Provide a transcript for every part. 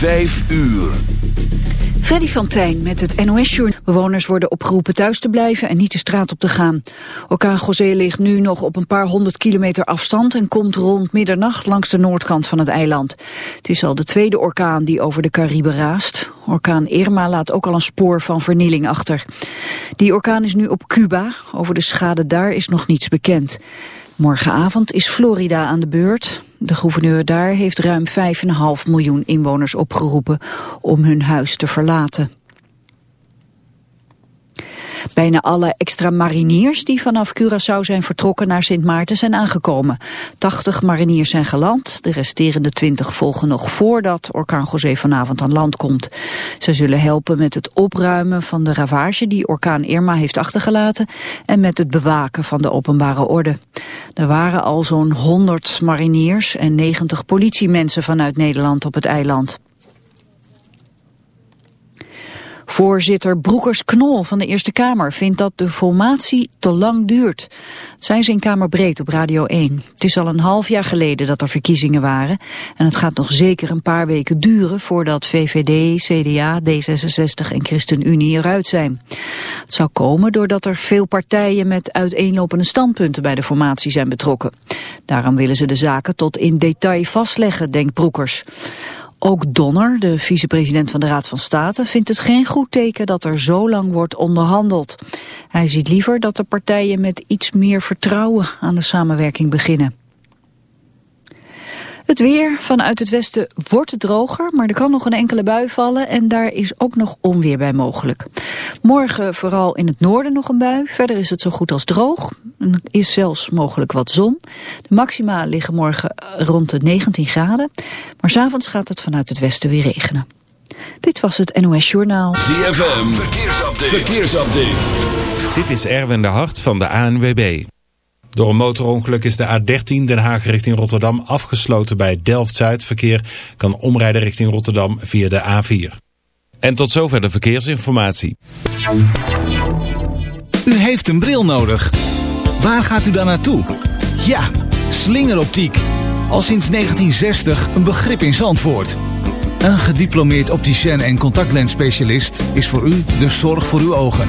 Vijf uur. Freddy van met het NOS-journal. Bewoners worden opgeroepen thuis te blijven en niet de straat op te gaan. Orkaan José ligt nu nog op een paar honderd kilometer afstand... en komt rond middernacht langs de noordkant van het eiland. Het is al de tweede orkaan die over de Cariben raast. Orkaan Irma laat ook al een spoor van vernieling achter. Die orkaan is nu op Cuba. Over de schade daar is nog niets bekend. Morgenavond is Florida aan de beurt. De gouverneur daar heeft ruim 5,5 miljoen inwoners opgeroepen om hun huis te verlaten. Bijna alle extra mariniers die vanaf Curaçao zijn vertrokken naar Sint Maarten zijn aangekomen. 80 mariniers zijn geland, de resterende 20 volgen nog voordat orkaan José vanavond aan land komt. Ze zullen helpen met het opruimen van de ravage die orkaan Irma heeft achtergelaten en met het bewaken van de openbare orde. Er waren al zo'n 100 mariniers en 90 politiemensen vanuit Nederland op het eiland. Voorzitter Broekers-Knol van de Eerste Kamer vindt dat de formatie te lang duurt. Dat zijn ze in Kamerbreed op Radio 1. Het is al een half jaar geleden dat er verkiezingen waren. En het gaat nog zeker een paar weken duren voordat VVD, CDA, D66 en ChristenUnie eruit zijn. Het zou komen doordat er veel partijen met uiteenlopende standpunten bij de formatie zijn betrokken. Daarom willen ze de zaken tot in detail vastleggen, denkt Broekers. Ook Donner, de vicepresident van de Raad van State, vindt het geen goed teken dat er zo lang wordt onderhandeld. Hij ziet liever dat de partijen met iets meer vertrouwen aan de samenwerking beginnen. Het weer vanuit het westen wordt droger, maar er kan nog een enkele bui vallen en daar is ook nog onweer bij mogelijk. Morgen vooral in het noorden nog een bui, verder is het zo goed als droog. Er is zelfs mogelijk wat zon. De maxima liggen morgen rond de 19 graden, maar s'avonds gaat het vanuit het westen weer regenen. Dit was het NOS Journaal. ZFM, verkeersupdate. verkeersupdate. Dit is Erwin de Hart van de ANWB. Door een motorongeluk is de A13 Den Haag richting Rotterdam afgesloten bij Delft-Zuid. Verkeer kan omrijden richting Rotterdam via de A4. En tot zover de verkeersinformatie. U heeft een bril nodig. Waar gaat u dan naartoe? Ja, slingeroptiek. Al sinds 1960 een begrip in Zandvoort. Een gediplomeerd opticien en contactlensspecialist is voor u de zorg voor uw ogen.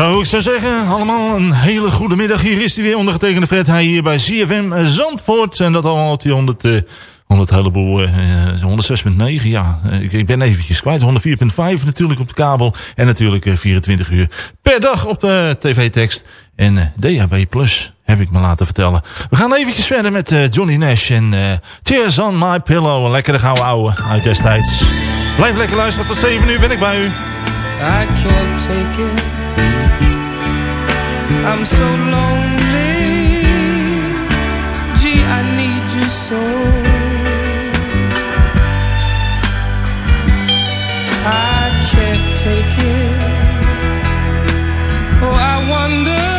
Zo, ik zou zeggen, allemaal een hele goede middag. Hier is hij weer, ondergetekende Fred. Hij hier bij CFM Zandvoort. En dat allemaal op die 100, eh 100 heleboel, eh 106.9. Ja, Eh, ik, ik ben eventjes kwijt. 104.5 natuurlijk op de kabel. En natuurlijk eh, 24 uur per dag op de tv-tekst. En eh, DHB Plus heb ik me laten vertellen. We gaan eventjes verder met eh, Johnny Nash en eh, Tears on My Pillow. Een lekkere gouden ouwe uit destijds. Blijf lekker luisteren. Tot 7 uur ben ik bij u. I can't take it. I'm so lonely. Gee, I need you so. I can't take it. Oh, I wonder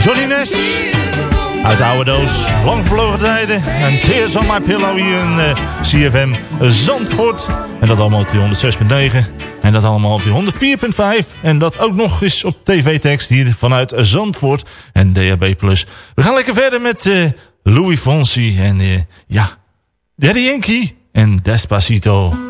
Johnny Nash. Uit de oude doos. Lang verloren tijden. En Tears on My Pillow hier in eh, CFM Zandvoort. En dat allemaal op die 106.9. En dat allemaal op die 104.5. En dat ook nog eens op tv-tekst hier vanuit Zandvoort. En DHB+. We gaan lekker verder met eh, Louis Fonsi. En eh, ja, Daddy Yankee en Despacito.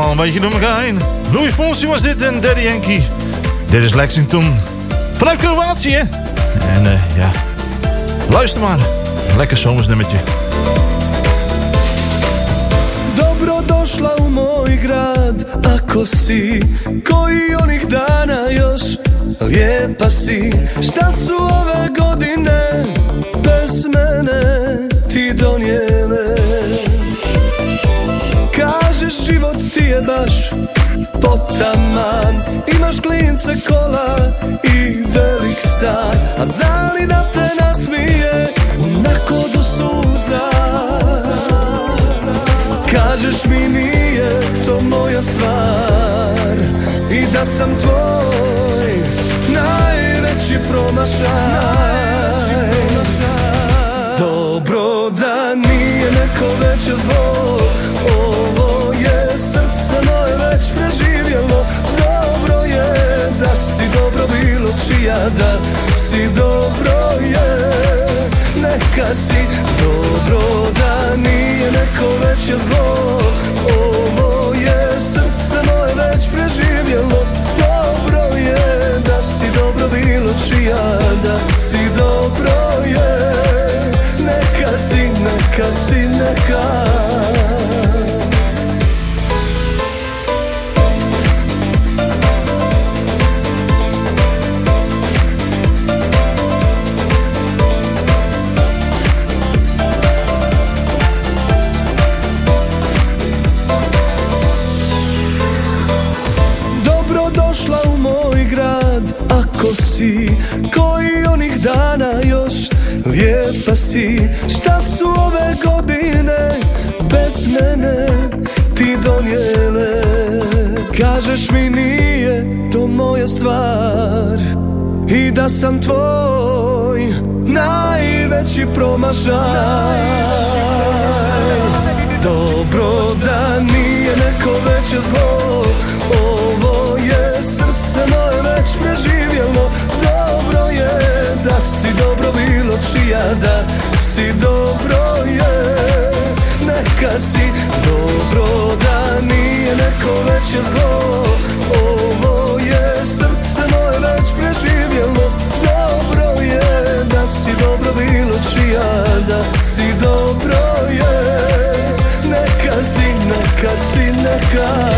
Allemaal een beetje door elkaar heen. Louis Fonsi was dit en Daddy Yankee. Dit is Lexington. Vanuit Kroatië. En eh, ja, luister maar. Lekker zomersnummertje. Dobro došla u moj grad Ako si koji onih dana još Lijepa si Šta su ove godine Bez mene ti donijele život ti je baš potaman. Imaš klince kola i velik stan. A zna li da te nasmije Onako do suza? Kažeš mi nije to moja stvar. I da sam tvoj najveći promašaj bilo čija Da si dobro je neka si Dobro da nije neko veće zlo. Ovo je srce moje već preživjelo. Dobro je da si dobro bilo čija Da si dobro je Neka si, neka si, neka lijepa si? Šta su ove godine bez mene? Ti donijele. Kažeš mi nije to moja stvar. I da sam tvoj najveći promašaj. Dobro da nije neko veće zlo. Ovo je srce moje već preživjelo. Dobro je da si dobro bilo Da si dobro je Neka si dobro da nije neko veće zlo. Ovo je srce moje već preživjelo. Dobro je da si dobro bilo čija Da si dobro je. Neka si, neka si, neka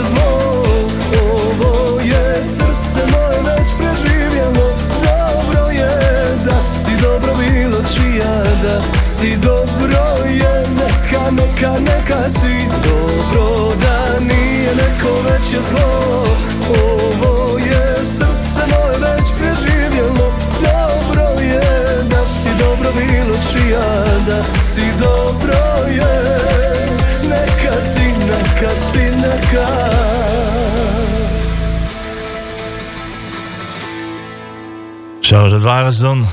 veće zlo Ovo je srce moje već preživjelo. Dobro je da si dobro bilo čija Da si dobro je neka, neka, neka si. Dobro da nije neko veće zlo Ovo je srce moje već preživjelo. Dobro je da si dobro bilo čija Da si dobro je Neka si, neka si, Zo, dat waren ze dan.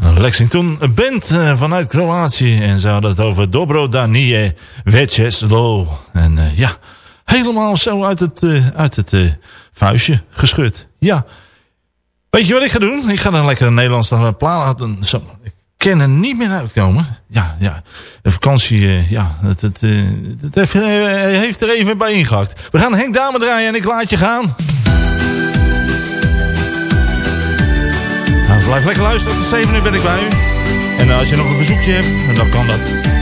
Lexington, een band eh, vanuit Kroatië. En ze hadden het over Dobro Danije Veceslo. En eh, ja, helemaal zo uit het, eh, uit het vuistje geschud. Ja. Weet je wat ik ga doen? Ik ga dan lekker een Nederlandse plaat laten. Zo, er niet meer uitkomen. Ja, ja. De vakantie, eh, ja, het, het, eh, heeft, eh, heeft er even bij ingehakt. We gaan Henk Dame draaien en ik laat je gaan. Nou, blijf lekker luisteren. Tot 7 uur ben ik bij u. En als je nog een verzoekje hebt, dan kan dat.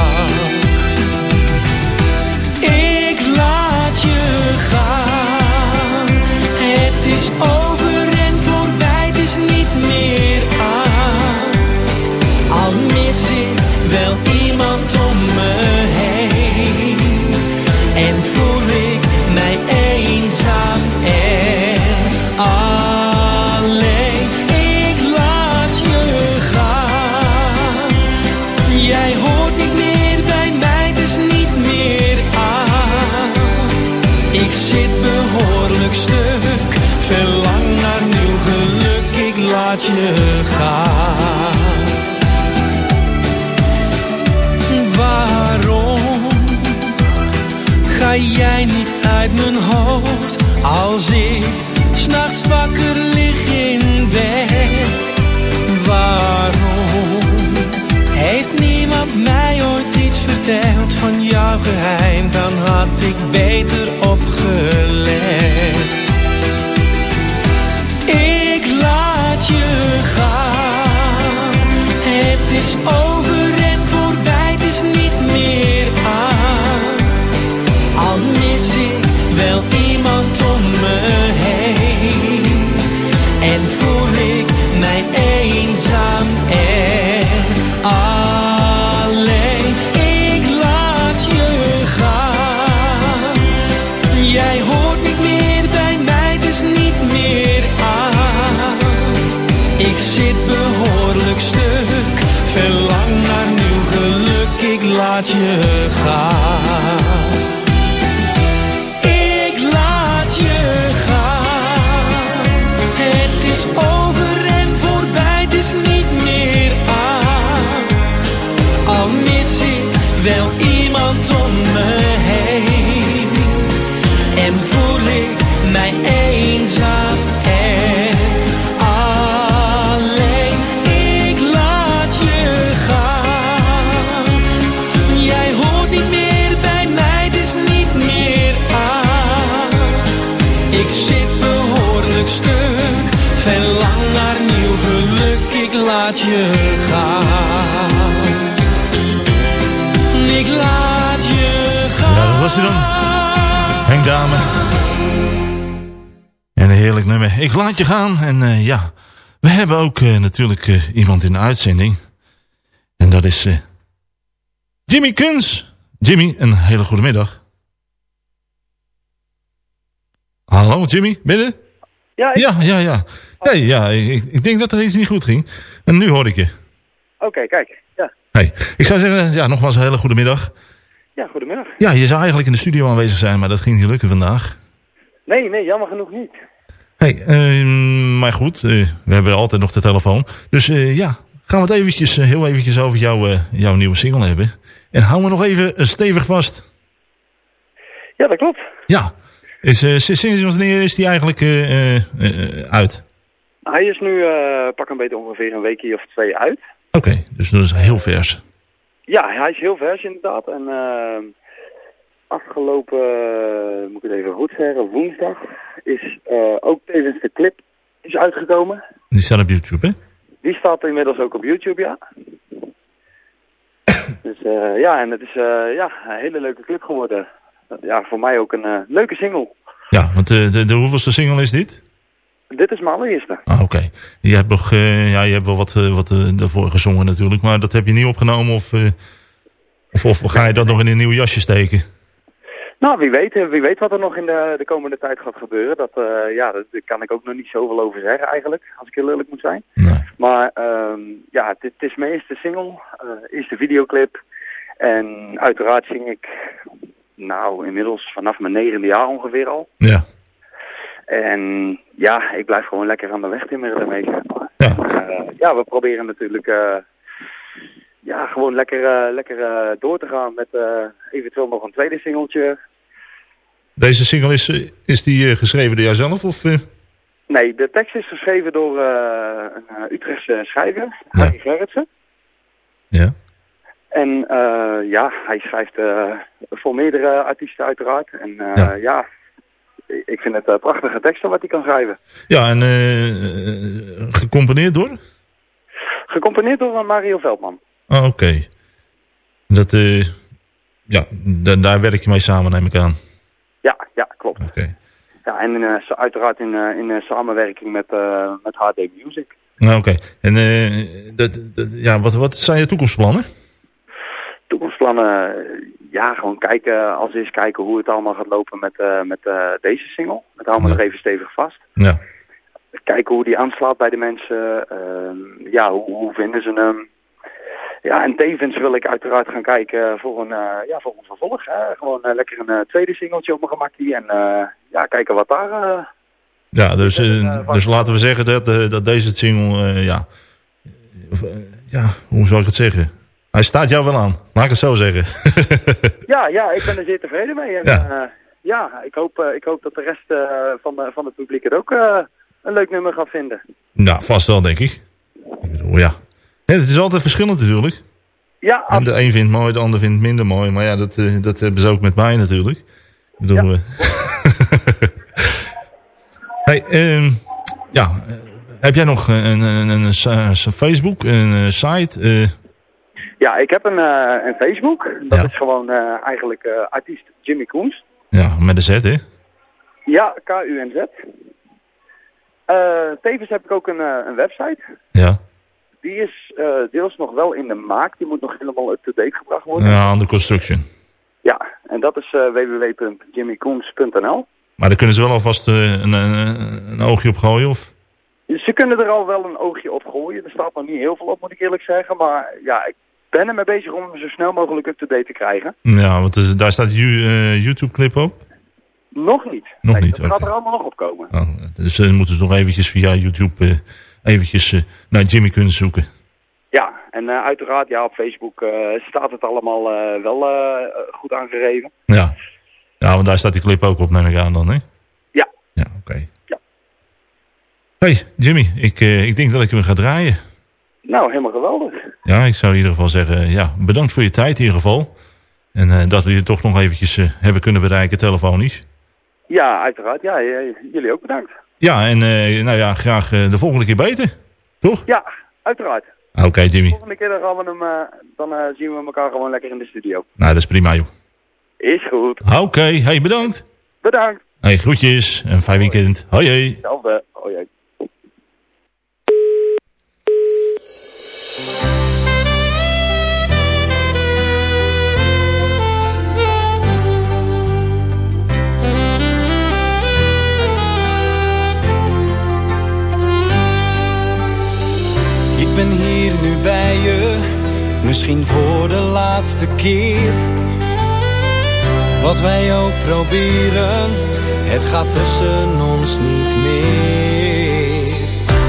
Waarom ga jij niet uit mijn hoofd als ik s'nachts wakker lig in bed? Waarom heeft niemand mij ooit iets verteld van jouw geheim? Dan had ik beter opgelet. Mij eenzaam en alleen. Ik laat je gaan. Jij hoort niet meer bij mij, het is niet meer aan. Ik zit behoorlijk stuk, verlang naar nieuw geluk, ik laat je gaan. Ik laat je gaan. Ja, dat was hij dan. Henk Dame. En een heerlijk nummer. Ik laat je gaan. En eh, ja, we hebben ook eh, natuurlijk eh, iemand in de uitzending. En dat is eh, Jimmy Kuns. Jimmy, een hele goede middag. Hallo Jimmy, binnen? Ja, ik- Ja, ja, ja. Nee, ja ik, ik denk dat er iets niet goed ging. En nu hoor ik je. Oké, kijk. Ja. Hey, ik zou zeggen, ja, nogmaals een hele goede middag. ja, goedemiddag. Ja, je zou eigenlijk in de studio aanwezig zijn, maar dat ging niet lukken vandaag. Nee, nee, jammer genoeg niet. Hey, ehm, maar goed, eh, we hebben altijd nog de telefoon. Dus eh, ja, gaan we het eventjes, eh, heel eventjes over jouw, eh, jouw nieuwe single hebben. En hou me nog even stevig vast. Ja, dat klopt. Ja, is, sinds wanneer is die eigenlijk uit? Hij is nu eh, pak een beetje ongeveer een weekje of twee uit. Oké, dus dat is heel vers. Ja, hij is heel vers inderdaad. En eh, afgelopen, moet ik het even goed zeggen, woensdag is eh, ook tevens de clip is uitgekomen. Die staat op YouTube, hè? Die staat inmiddels ook op YouTube, ja. dus ja, en het is ja, een hele leuke clip geworden. Ja, voor mij ook een leuke single. Ja, want de, de hoeveelste single is dit? Dit is mijn allereerste. Ah, oké. Je hebt nog, eh, ja, je hebt wel wat, eh, wat daarvoor gezongen natuurlijk, maar dat heb je niet opgenomen of, of, of ga je dat nog in een nieuw jasje steken? Nou, wie weet, wie weet wat er nog in de, de komende tijd gaat gebeuren. Dat, ja, dat, daar kan ik ook nog niet zoveel over zeggen eigenlijk, als ik heel eerlijk moet zijn. Maar ehm, ja, dit, het is mijn eerste single, eerste videoclip. En uiteraard zing ik, nou, inmiddels vanaf mijn negende jaar ongeveer al. Ja. En ja, ik blijf gewoon lekker aan de weg timmeren daarmee, zeg maar. Eh, ja, we proberen natuurlijk eh, ja, gewoon lekker, eh, lekker door te gaan met eventueel nog een tweede singeltje. Deze single is, is die geschreven door jouzelf of... Nee, de tekst is geschreven door een Utrechtse schrijver, Harry Gerritsen. Ja. En ja, hij schrijft voor meerdere artiesten uiteraard. En ja. Ik vind het eh, prachtige teksten wat hij kan schrijven. Ja, en eh, eh, gecomponeerd door? Gecomponeerd door Mario Veldman. Ah, oké. Dat, eh, ja, da- daar werk je mee samen, neem ik aan. Ja, ja, klopt. Oké. Ja, en zo- uiteraard in, in samenwerking met, met HD Music. Nou, oké. En eh, dat, dat, ja, wat, wat zijn je toekomstplannen? Toekomstplannen, ja, gewoon kijken, als eerst kijken hoe het allemaal gaat lopen met, eh, met eh, deze single. Houden we nog even stevig vast. Ja. Kijken hoe die aanslaat bij de mensen. ehm, ja, hoe, hoe vinden ze hem? Ja, en tevens wil ik uiteraard gaan kijken voor een, eh, ja, voor een vervolg. Hè? Gewoon lekker een tweede singeltje op mijn gemakkie. En ja, kijken wat daar... Ja, dus, dus laten we zeggen dat, dat deze single, ja, ja, hoe zou ik het zeggen? Hij staat jou wel aan, laat ik het zo zeggen. Ja, ja, ik ben er zeer tevreden mee. En, Ja. ja. ja, ik hoop, eh, ik hoop dat de rest eh, van, de, van het publiek het ook eh, een leuk nummer gaat vinden. nou, vast wel, denk ik. ik bedoel, ja. Ja, het is altijd verschillend natuurlijk. Ja, En de een vindt mooi, de ander vindt het minder mooi. Maar ja, dat, eh, dat hebben ze ook met mij natuurlijk. Ik bedoel, eh, hey, ehm, ja, eh, heb jij nog een, een, een, een, Facebook, een eh, site? eh, Ja, ik heb een, eh, een Facebook. Dat is gewoon eh, eigenlijk eh, artiest Jimmy Koens. ja, met een Z, hè? Ja, K-U-N-Z. Tevens heb ik ook een, een website. Ja. Die is deels nog wel in de maak. Die moet nog helemaal up-to-date gebracht worden. Ja, under construction. Ja, en dat is www.jimmykoens.nl. Maar daar kunnen ze wel alvast een, een, een oogje op gooien, of? Ze kunnen er al wel een oogje op gooien. Er staat nog niet heel veel op, moet ik eerlijk zeggen. Maar ja, ik ben ermee bezig om hem zo snel mogelijk up-to-date te krijgen. Ja, want is- daar staat een eh, YouTube-clip op. Nog niet. Nog Nee, niet, Dat gaat er allemaal nog op komen. Oh, dus dan moeten ze nog eventjes via YouTube eh, eventjes eh, naar Jimmy kunnen zoeken. Ja, en eh, uiteraard, ja, op Facebook eh, staat het allemaal eh, wel eh, goed aangegeven. Ja. ja, want daar staat die clip ook op, neem ik aan dan, hè? Ja. Ja, oké. Ja. Hey, Jimmy, ik, eh, ik denk dat ik hem ga draaien. Nou, helemaal geweldig. Ja, ik zou in ieder geval zeggen, ja, bedankt voor je tijd in ieder geval. En eh, dat we je toch nog eventjes eh, hebben kunnen bereiken telefonisch. Ja, uiteraard. Ja, jullie ook bedankt. Ja, en eh, nou ja, graag eh, de volgende keer beter. Toch? Ja, Uiteraard. Oké, Jimmy. Volgende keer dan gaan we hem, eh, dan eh, zien we elkaar gewoon lekker in de studio. Nou, dat is prima, joh. Is goed. Oké, hey, bedankt. Bedankt. Hey, groetjes en fijn weekend. Hoi, hoi. Hetzelfde. Hoi, hoi. Ik ben hier nu bij je, misschien voor de laatste keer. Wat wij ook proberen, het gaat tussen ons niet meer.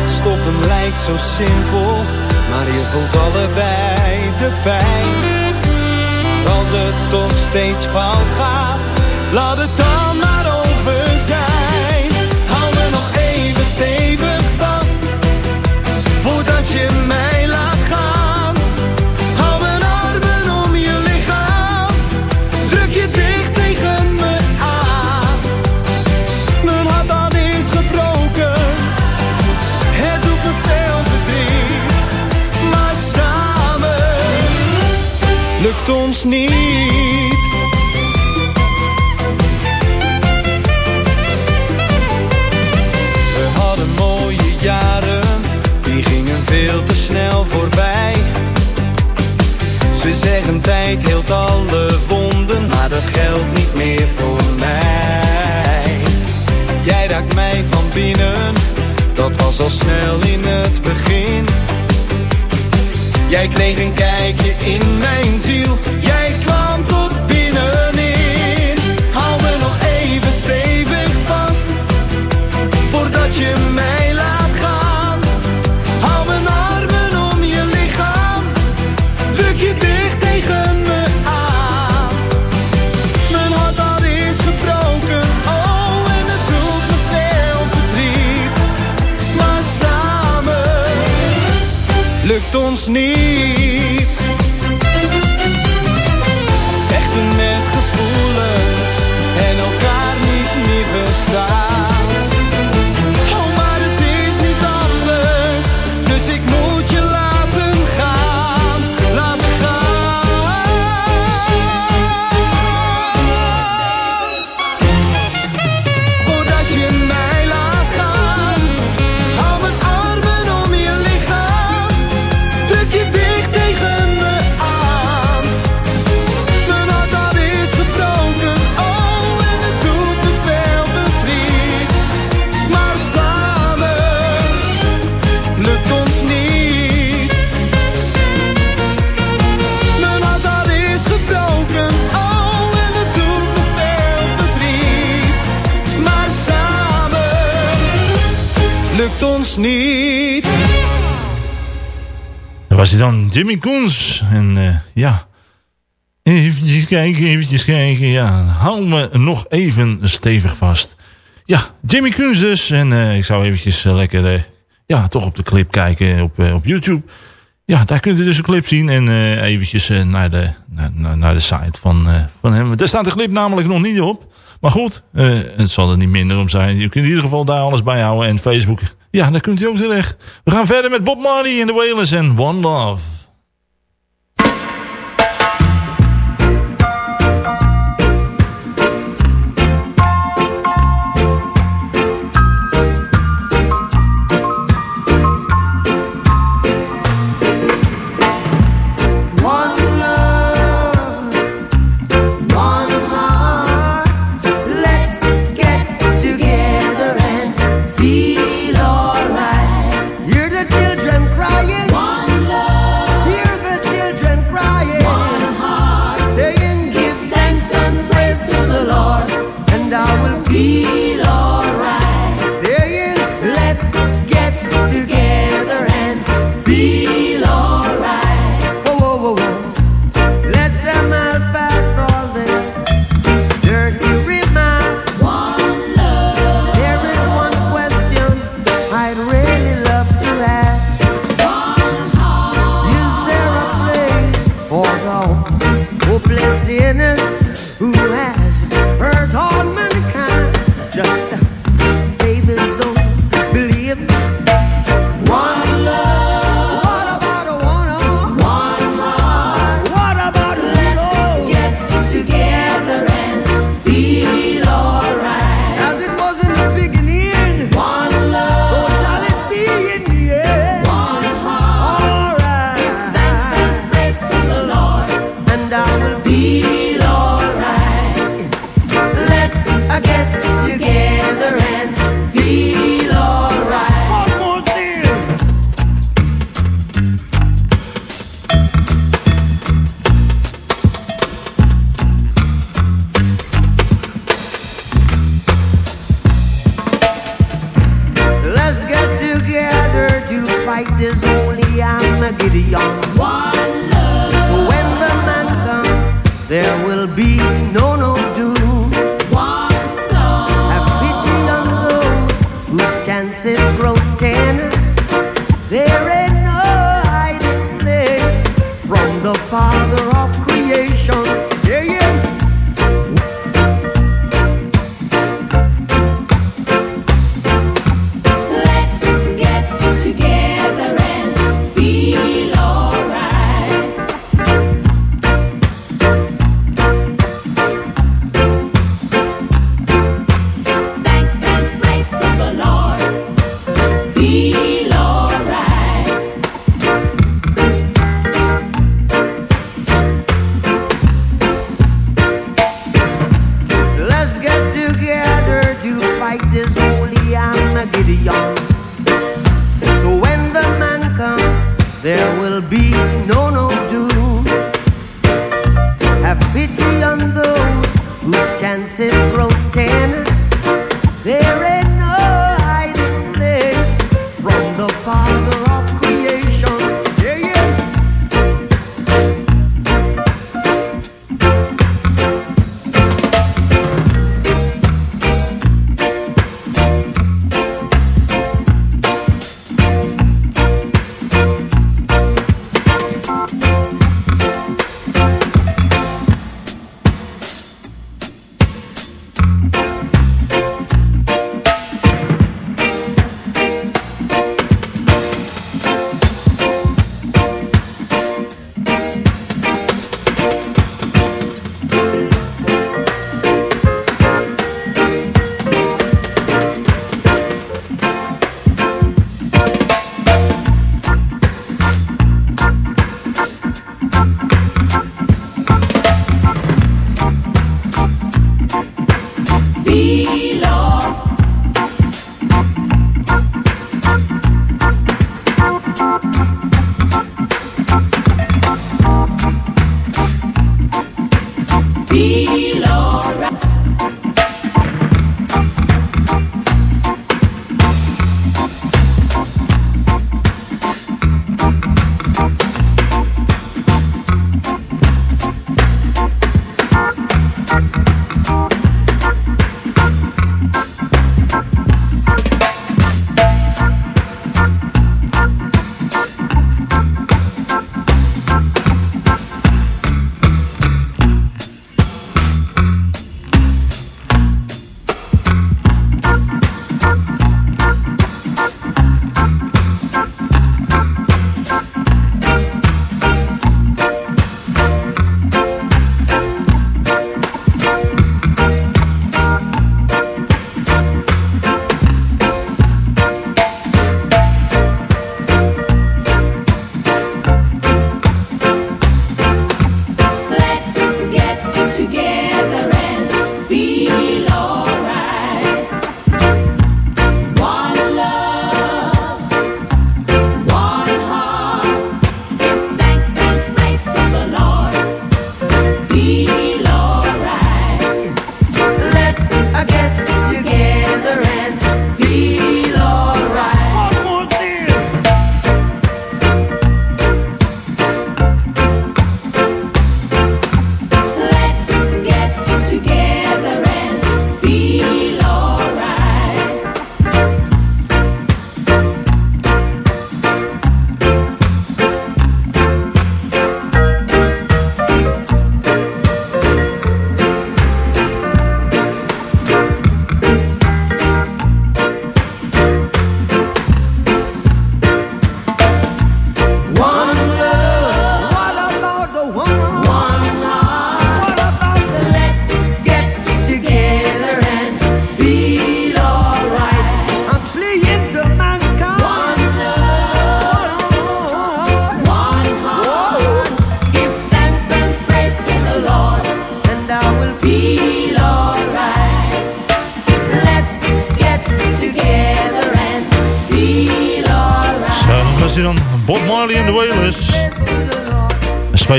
Stoppen lijkt zo simpel, maar je voelt allebei de pijn. Als het toch steeds fout gaat, laat het dan maar over zijn. Hou me nog even stevig vast voordat je mij snel voorbij. Ze zeggen tijd heelt alle wonden, maar dat geldt niet meer voor mij. Jij raakt mij van binnen, dat was al snel in het begin. Jij kreeg een kijkje in mijn ziel, jij kwam tot binnenin. Hou me nog even stevig vast, voordat je mij lukt ons niet. Vechten met gevoelens en elkaar niet meer verstaan. Oh, maar het is niet anders, dus ik moet je laten ons niet. Dat was hij dan, Jimmy Koens. En eh, ja, eventjes kijken, eventjes kijken. Ja, hou me nog even stevig vast. Ja, Jimmy Koens dus. En eh, ik zou eventjes eh, lekker, ja, toch op de clip kijken op, op YouTube. Ja, daar kunt u dus een clip zien. En eventjes naar, de, naar, de site van, van hem. Daar staat de clip namelijk nog niet op. Maar goed, het zal er niet minder om zijn. Je kunt in ieder geval daar alles bij houden. En Facebook, ja, daar kunt u ook terecht. We gaan verder met Bob Marley en de Wailers en One Love.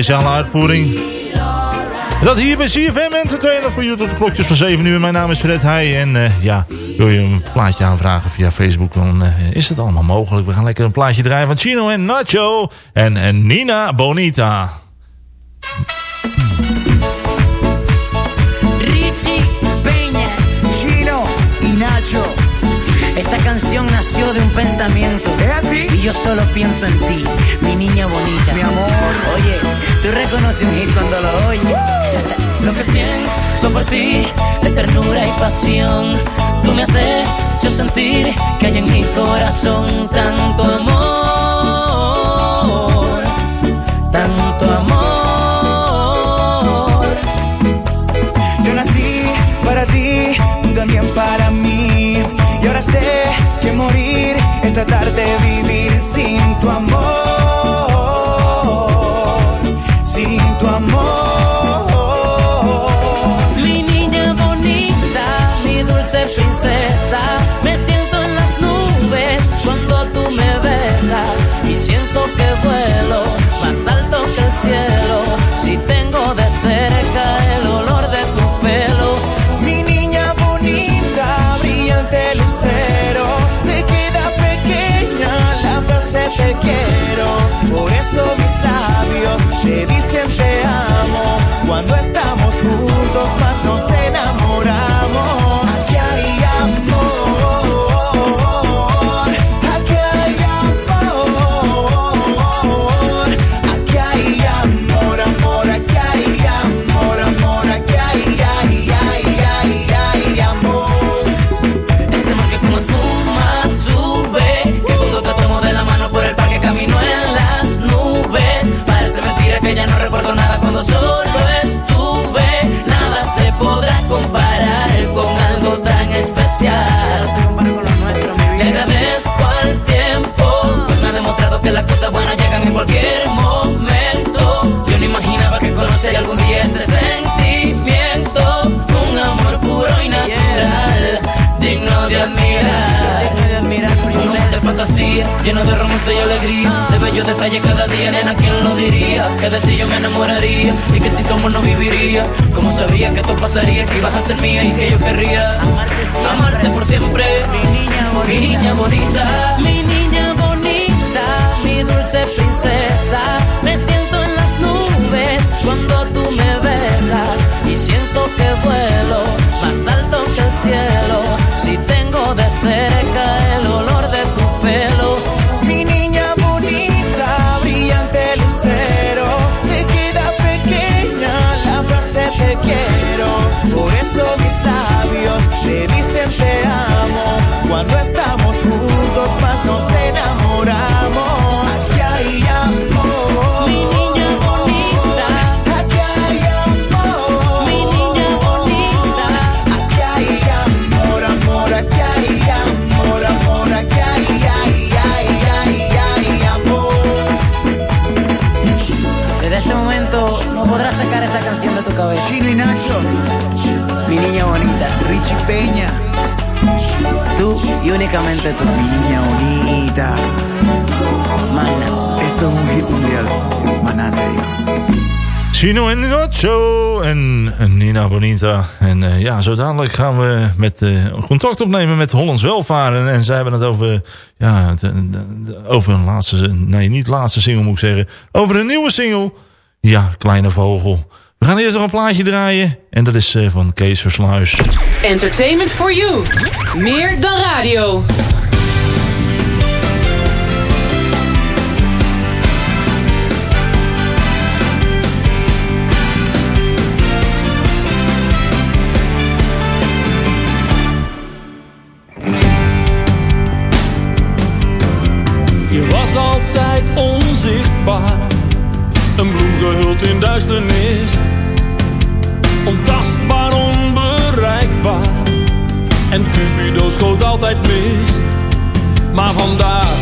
Speciale uitvoering. Dat hier bij CFM Entertainer voor tot de klokjes van 7 uur. Mijn naam is Fred Heij en uh, ja, wil je een plaatje aanvragen via Facebook, dan uh, is het allemaal mogelijk. We gaan lekker een plaatje draaien van Chino en Nacho en, en Nina Bonita. Richie Peña, Chino y Nacho. Esta canción nació de un pensamiento. ¿Es así? Y yo solo pienso en ti, mi niña bonita. Mi amor. Oye, tú reconoces un hit cuando lo oyes. lo que siento por ti es ternura y pasión. Tú me has hecho sentir que hay en mi corazón tanto amor. Tanto amor. Yo nací para ti, también para quiero. Por eso mis labios te dicen te amo. Cuando estamos juntos más nos enamoramos. Romance y alegría. De bellos detalles cada día Nena, ¿quién lo diría? Que de ti yo me enamoraría Y que sin tu amor no viviría Como sabía que esto pasaría Que ibas a ser mía y que yo querría Amarte por siempre. Mi niña bonita. Mi niña bonita. Mi niña bonita Mi dulce princesa. Me siento en las nubes Cuando tú me besas Y siento que vuelo Más alto que el cielo. Si tengo de cerca el olor de te quiero. Por eso mis labios le dicen te amo. Bonita, Richie Peña, tú y únicamente tú. mi niña bonita. Magna. Esto es un hit mundial, maná te digo. Chino en Nacho en Nina Bonita. En uh, ja, zo dadelijk gaan we met, uh, contact opnemen met Hollands Welvaren. En zij hebben het over, ja, de, de, de, over een laatste, nee niet laatste single moet ik zeggen. Over een nieuwe single. Ja, Kleine Vogel. We gaan eerst nog een plaatje draaien. En dat is uh, van Kees Versluis. Entertainment for you. Meer dan radio. Je was altijd onzichtbaar, een bloem gehuld in duisternis. Altijd mis. Maar vandaag,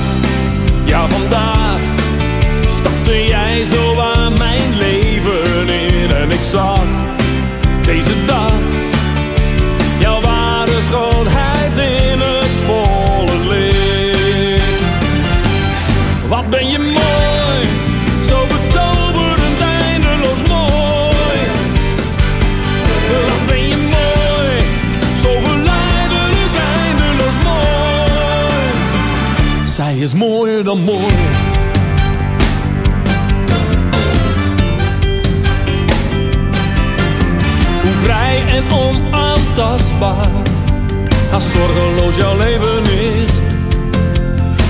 Als zorgeloos jouw leven is.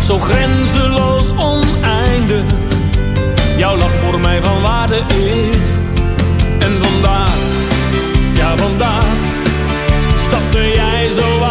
Zo grenzeloos oneindig. Jouw lach voor mij van waarde is. En vandaag, ja vandaag Stapte jij zo aan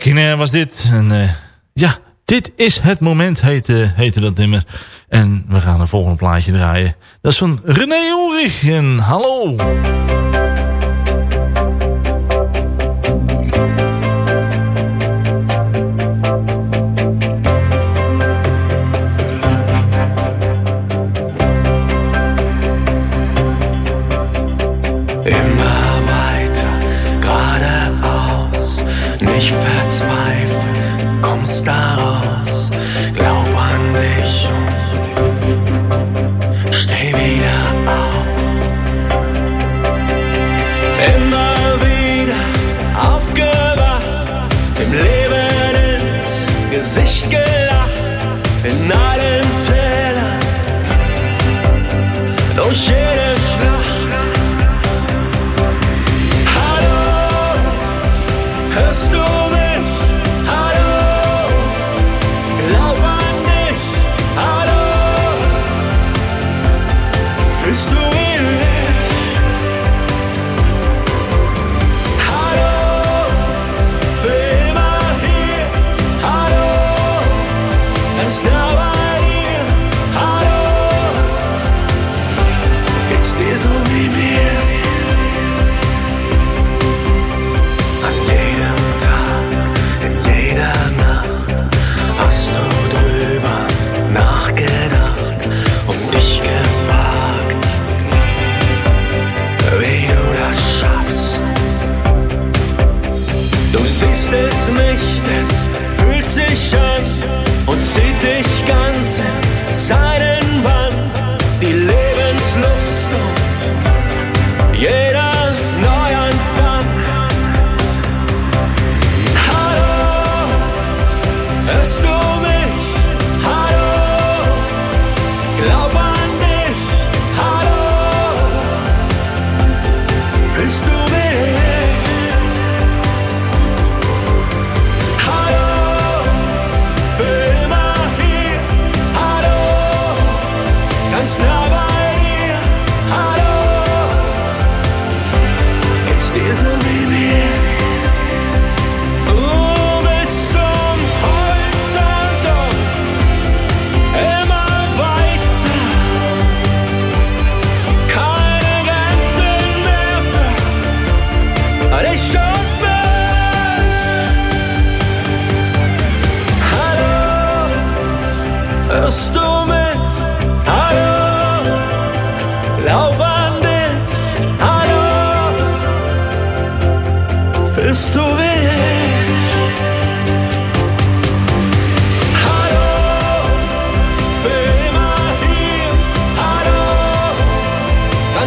Kine eh, was dit. En eh, ja, dit is het moment, heette, eh, heette dat nummer. En we gaan een volgende plaatje draaien. Dat is van René Ulrich en Hallo. It's not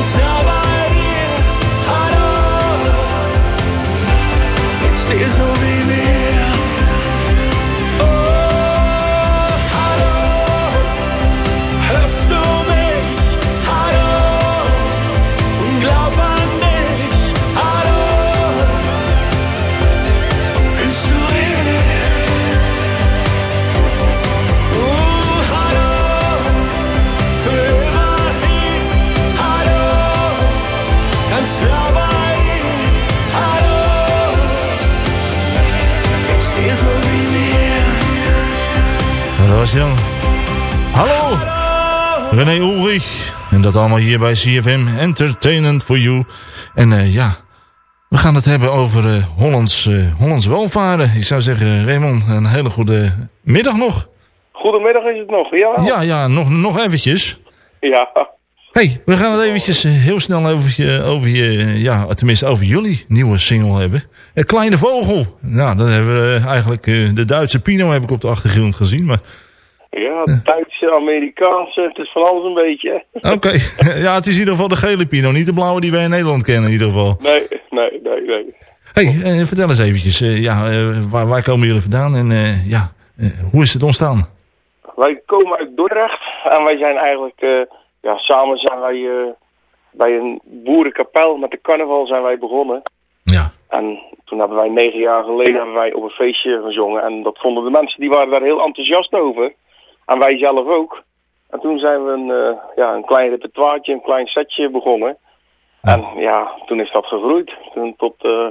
It's not Hallo, René Ulrich. En dat allemaal hier bij CFM Entertainment for You. En eh, ja, we gaan het hebben over eh, Hollands, eh, Hollands welvaren. Ik zou zeggen, Raymond, een hele goede middag nog. Goedemiddag is het nog, ja? Ja, ja, nog, nog eventjes. Ja. hey, we gaan het eventjes heel snel over je, over je, ja, tenminste over jullie nieuwe single hebben. Een kleine vogel. Nou, dan hebben we eigenlijk de Duitse Pino heb ik op de achtergrond gezien. Maar Ja, Duitse, Amerikaanse, het is van alles een beetje. oké, ja, het is in ieder geval de gele Pino, niet de blauwe die wij in Nederland kennen in ieder geval. Nee, nee, nee, nee. hey, eh, vertel eens eventjes, eh, ja, eh, waar, waar komen jullie vandaan en ja, hoe is het ontstaan? Wij komen uit Dordrecht en wij zijn eigenlijk, ja, samen zijn wij bij een boerenkapel met de carnaval zijn wij begonnen. Ja. En toen hebben wij negen jaar geleden hebben wij op een feestje gezongen en dat vonden de mensen, die waren daar heel enthousiast over. En wij zelf ook. En toen zijn we een, eh, ja, een klein repertoireetje, een klein setje begonnen. En ja, toen is dat gegroeid. Toen tot, eh,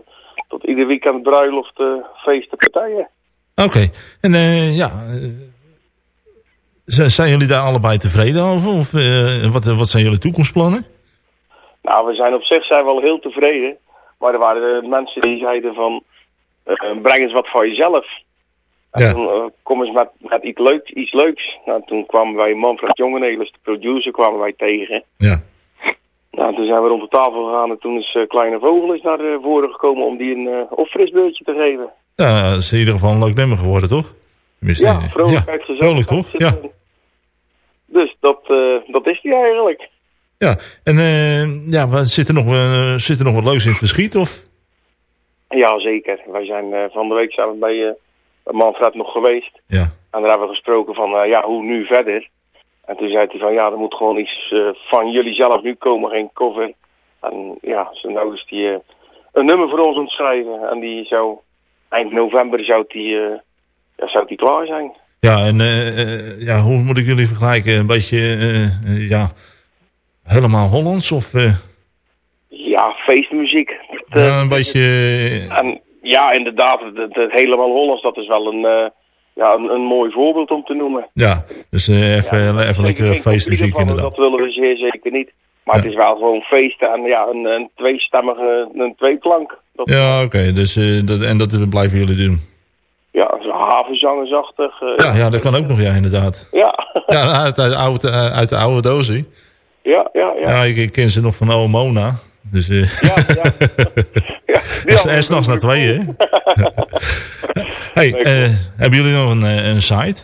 tot ieder weekend bruiloften, feesten, partijen. Oké, en eh, ja, eh, zijn jullie daar allebei tevreden over? Of eh, wat, wat zijn jullie toekomstplannen? Nou, we zijn op zich zijn wel heel tevreden. Maar er waren eh, mensen die zeiden van, eh, breng eens wat van jezelf. En Ja. toen eh, kom eens met, met iets, leuks, iets leuks. Nou, toen kwamen wij Manfred Jongenelis, de producer, kwamen wij tegen. Ja. Nou, toen zijn we rond de tafel gegaan en toen is eh, Kleine Vogel is naar de voren gekomen om die een uh, opfrisbeurtje te geven. Ja, dat is in ieder geval een leuk nummer geworden, toch? Tenminste, Ja, eh, vrolijkheid, ja, vrolijk, toch? Ja. Dus dat, eh, dat is die eigenlijk. ja. En eh, ja, zit, er nog, eh, zit er nog wat leuks in het verschiet? Of? Ja, zeker. Wij zijn eh, van de week eh, bij Manfred nog geweest. Ja. En daar hebben we gesproken van, eh, ja, hoe nu verder? En toen zei hij van, ja, er moet gewoon iets eh, van jullie zelf nu komen, geen cover. En ja, zo nou is die eh, een nummer voor ons ontschrijven. En die zou, eind november zou die, ja, zou die klaar zijn. Ja, en ja, hoe moet ik jullie vergelijken? Een beetje, ja, helemaal Hollands? Of Ja, feestmuziek. Dat, een beetje... En ja, inderdaad, het, helemaal Hollands, dat is wel een, eh, ja, een, een mooi voorbeeld om te noemen. ja, dus eh, even, even lekkere Geen feestmuziek inderdaad. Dat willen we zeer zeker niet. Maar het is wel gewoon feesten en ja, een, een tweestemmige, een tweeklank. Dat, Ja, oké, dus, eh, dat, en dat blijven jullie doen? Ja, havenzangersachtig. eh, Ja, ja, dat kan ook nog, ja, inderdaad. Ja, Ja, uit, uit, de oude, uit de oude hè? ja, ja. ja. Ja, ik, ik ken ze nog van oude Mona. Dus, eh ja, en, en s'nachts naar tweeën, hè? hey, eh, hebben jullie nog een, eh, een site?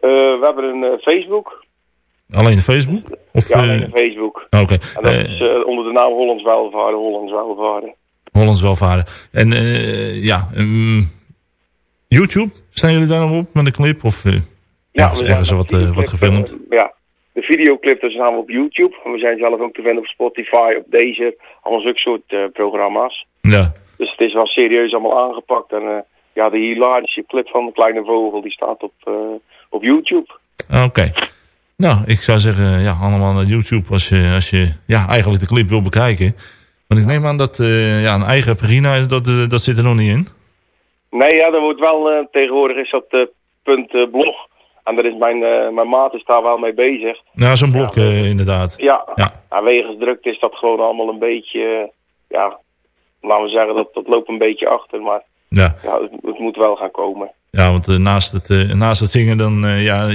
We hebben een Facebook. Alleen een Facebook? Of, Ja, alleen een Facebook. Oké, En dat is onder de naam Hollands Welvaren, Hollands Welvaren. Hollands welvaren. En eh, ja, ehm, YouTube, staan jullie daar nog op met een clip? Of eh Ja, ergens, wat, wat gefilmd? ja, de videoclip dus staan we op YouTube. We zijn zelf ook te vinden op Spotify, op deze, allemaal zulke soort eh, programma's. Ja, Dus het is wel serieus allemaal aangepakt. En eh, ja, de hilarische clip van de kleine vogel, die staat op, eh, op YouTube. oké. Nou, ik zou zeggen, ja, allemaal naar YouTube als je, als je ja, eigenlijk de clip wil bekijken. Want ik neem aan dat ja, een eigen pagina, is, dat, dat zit er nog niet in. Nee, ja, er wordt wel, tegenwoordig is dat punt blog. En daar is mijn, eh, mijn maat is daar wel mee bezig. Nou, zo'n blok eh, inderdaad. Ja, Ja. ja. wegens drukte is dat gewoon allemaal een beetje, eh, ja, laten we zeggen, dat, dat loopt een beetje achter. Maar Ja. ja, het, het moet wel gaan komen. Ja, want naast, het, naast het zingen, dan, ja,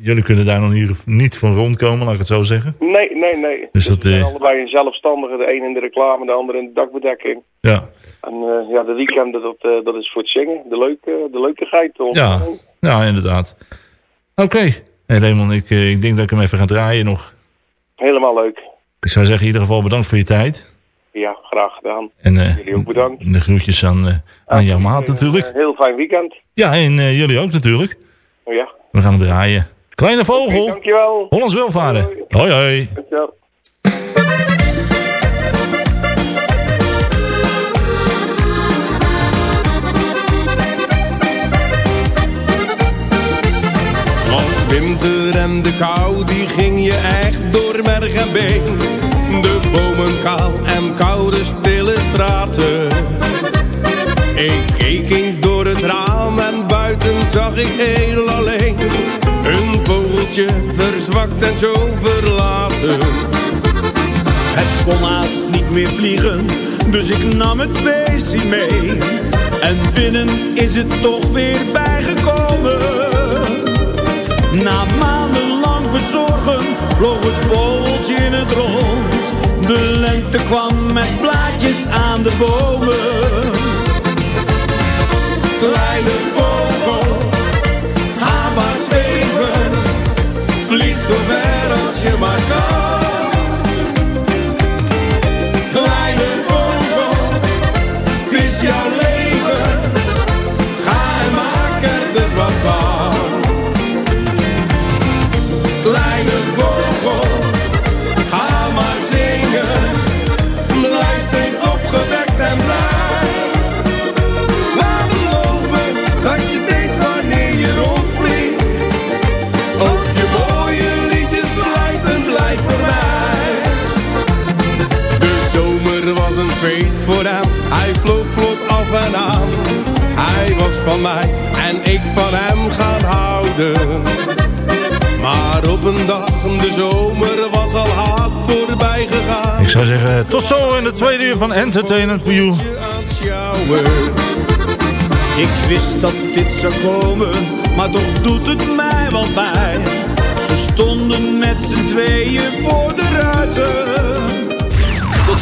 jullie kunnen daar nog niet, niet van rondkomen, laat ik het zo zeggen. Nee, nee, nee. Dus Dus dat, we zijn allebei een zelfstandige, de een in de reclame, de ander in de dakbedekking. Ja, En ja, de weekenden, dat, dat is voor het zingen, de, leuke, de leukigheid. ja, ja inderdaad. Oké. Hey Raymond, ik, eh, ik denk dat ik hem even ga draaien nog. Helemaal leuk. Ik zou zeggen, in ieder geval bedankt voor je tijd. Ja, graag gedaan. En eh, Jullie ook bedankt. de groetjes aan, eh, aan jouw maat natuurlijk. Een heel fijn weekend. Ja, en jullie ook natuurlijk. Ja. We gaan hem draaien. Kleine vogel. Dankjewel. Hollands welvaren. Hoi hoi. Dankjewel. Winter en de kou die ging je echt door merg en been. De bomen kaal en koude stille straten. Ik keek eens door het raam en buiten zag ik heel alleen. Een vogeltje verzwakt en zo verlaten. Het kon haast niet meer vliegen, dus ik nam het beestje mee. En binnen is het toch weer bijgekomen. Na maandenlang verzorgen vloog het vogeltje in het rond. De lente kwam met blaadjes aan de bomen. Kleine vogel, ga maar zweven. Vlieg zo ver als je maar kan. Een feest voor hem, hij vloog vlot af en aan. Hij was van mij en ik van hem gaan houden. Maar op een dag, de zomer was al haast voorbij gegaan. Ik zou zeggen, tot zo in de tweede uur van Entertainment for You. Ik wist dat dit zou komen, maar toch doet het mij wel bij. Ze stonden met z'n tweeën voor de ruiten.